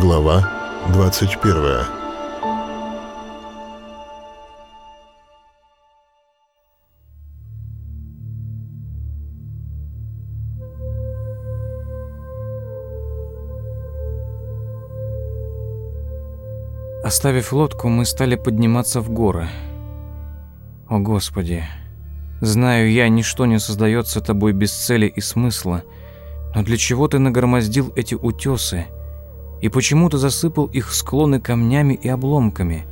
Глава 21 Оставив лодку, мы стали подниматься в горы. О, Господи! Знаю я, ничто не создается тобой без цели и смысла, но для чего ты нагромоздил эти утесы и почему ты засыпал их склоны камнями и обломками?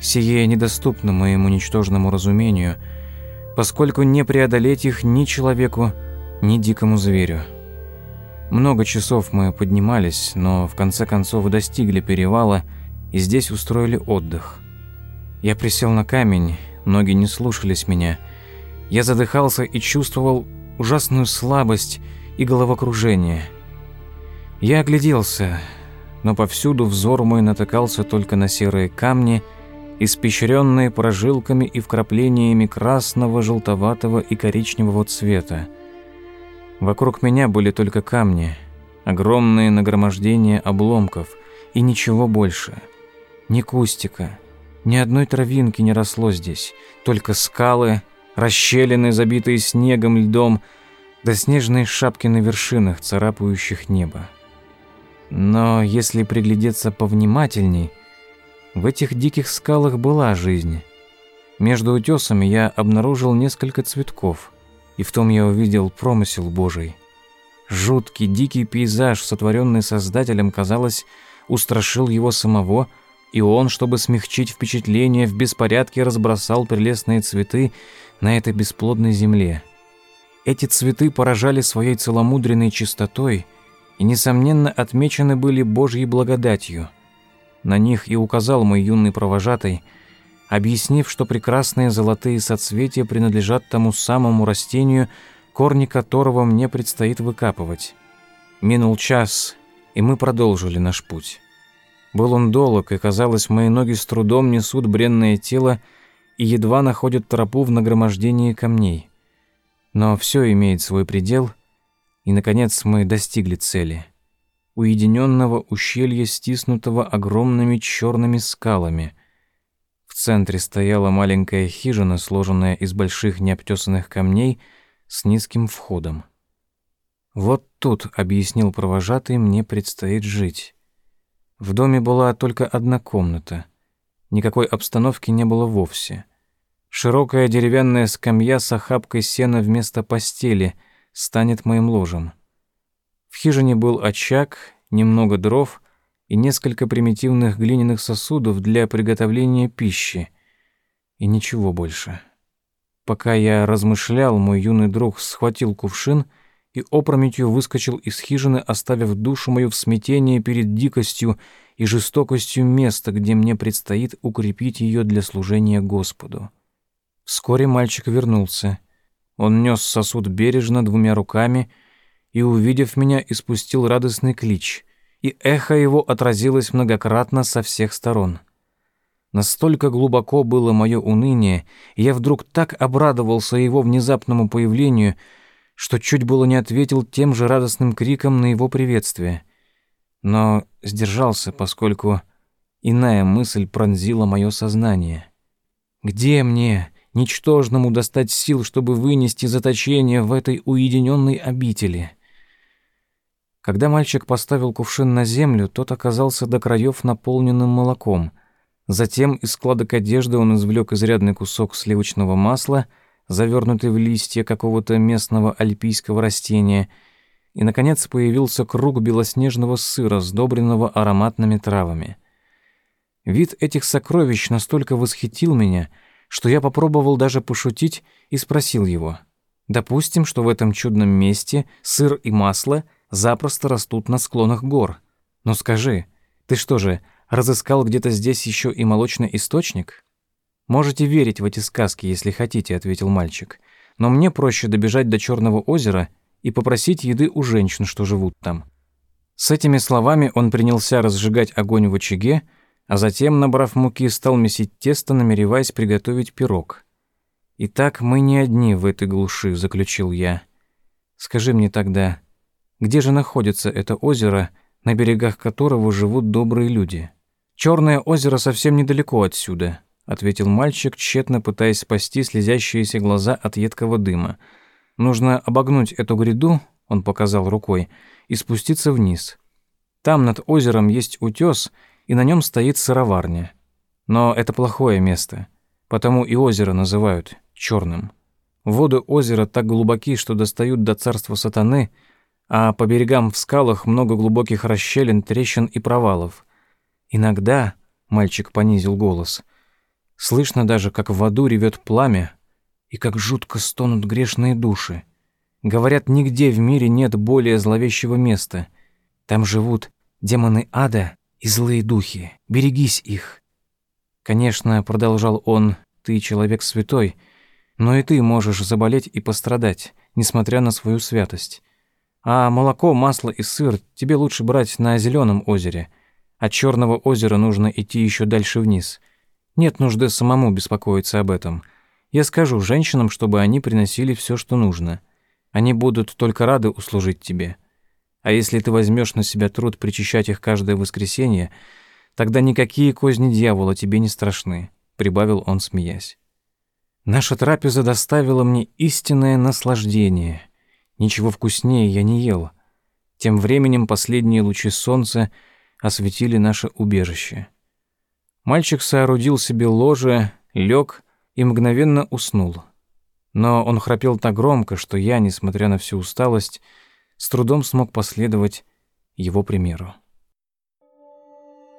Сие недоступно моему ничтожному разумению, поскольку не преодолеть их ни человеку, ни дикому зверю. Много часов мы поднимались, но в конце концов достигли перевала и здесь устроили отдых. Я присел на камень, ноги не слушались меня. Я задыхался и чувствовал ужасную слабость и головокружение. Я огляделся, но повсюду взор мой натыкался только на серые камни, испещренные прожилками и вкраплениями красного, желтоватого и коричневого цвета. Вокруг меня были только камни, огромные нагромождения обломков и ничего больше. Ни кустика, ни одной травинки не росло здесь, только скалы, расщелины, забитые снегом, льдом, да снежные шапки на вершинах, царапающих небо. Но если приглядеться повнимательней, в этих диких скалах была жизнь. Между утесами я обнаружил несколько цветков, и в том я увидел промысел Божий. Жуткий, дикий пейзаж, сотворенный Создателем, казалось, устрашил его самого – и он, чтобы смягчить впечатление, в беспорядке разбросал прелестные цветы на этой бесплодной земле. Эти цветы поражали своей целомудренной чистотой и, несомненно, отмечены были Божьей благодатью. На них и указал мой юный провожатый, объяснив, что прекрасные золотые соцветия принадлежат тому самому растению, корни которого мне предстоит выкапывать. Минул час, и мы продолжили наш путь. Был он долог, и, казалось, мои ноги с трудом несут бренное тело и едва находят тропу в нагромождении камней. Но все имеет свой предел, и, наконец, мы достигли цели. Уединенного ущелья, стиснутого огромными черными скалами. В центре стояла маленькая хижина, сложенная из больших необтесанных камней с низким входом. «Вот тут», — объяснил провожатый, — «мне предстоит жить». В доме была только одна комната. Никакой обстановки не было вовсе. Широкая деревянная скамья с охапкой сена вместо постели станет моим ложем. В хижине был очаг, немного дров и несколько примитивных глиняных сосудов для приготовления пищи. И ничего больше. Пока я размышлял, мой юный друг схватил кувшин — и опрометью выскочил из хижины, оставив душу мою в смятении перед дикостью и жестокостью места, где мне предстоит укрепить ее для служения Господу. Вскоре мальчик вернулся. Он нес сосуд бережно двумя руками и, увидев меня, испустил радостный клич, и эхо его отразилось многократно со всех сторон. Настолько глубоко было мое уныние, и я вдруг так обрадовался его внезапному появлению — что чуть было не ответил тем же радостным криком на его приветствие. Но сдержался, поскольку иная мысль пронзила мое сознание. Где мне, ничтожному, достать сил, чтобы вынести заточение в этой уединенной обители? Когда мальчик поставил кувшин на землю, тот оказался до краев наполненным молоком. Затем из складок одежды он извлек изрядный кусок сливочного масла — завернутый в листья какого-то местного альпийского растения, и, наконец, появился круг белоснежного сыра, сдобренного ароматными травами. Вид этих сокровищ настолько восхитил меня, что я попробовал даже пошутить и спросил его. «Допустим, что в этом чудном месте сыр и масло запросто растут на склонах гор. Но скажи, ты что же, разыскал где-то здесь еще и молочный источник?» «Можете верить в эти сказки, если хотите», — ответил мальчик. «Но мне проще добежать до Черного озера и попросить еды у женщин, что живут там». С этими словами он принялся разжигать огонь в очаге, а затем, набрав муки, стал месить тесто, намереваясь приготовить пирог. «Итак, мы не одни в этой глуши», — заключил я. «Скажи мне тогда, где же находится это озеро, на берегах которого живут добрые люди. Черное озеро совсем недалеко отсюда, ответил мальчик, тщетно пытаясь спасти слезящиеся глаза от едкого дыма. Нужно обогнуть эту гряду, он показал рукой, и спуститься вниз. Там над озером есть утес, и на нем стоит сыроварня. Но это плохое место, потому и озеро называют черным. Воды озера так глубоки, что достают до царства сатаны, а по берегам в скалах много глубоких расщелин, трещин и провалов. Иногда, мальчик понизил голос, слышно даже, как в аду ревет пламя и как жутко стонут грешные души. Говорят, нигде в мире нет более зловещего места. Там живут демоны ада и злые духи. Берегись их. Конечно, продолжал он, ты человек святой, но и ты можешь заболеть и пострадать, несмотря на свою святость. А молоко, масло и сыр тебе лучше брать на зеленом озере. От черного озера нужно идти еще дальше вниз. Нет нужды самому беспокоиться об этом. Я скажу женщинам, чтобы они приносили все, что нужно. Они будут только рады услужить тебе. А если ты возьмешь на себя труд причащать их каждое воскресенье, тогда никакие козни дьявола тебе не страшны, прибавил он, смеясь. Наша трапеза доставила мне истинное наслаждение. Ничего вкуснее я не ел. Тем временем последние лучи солнца осветили наше убежище. Мальчик соорудил себе ложе, лег и мгновенно уснул. Но он храпел так громко, что я, несмотря на всю усталость, с трудом смог последовать его примеру.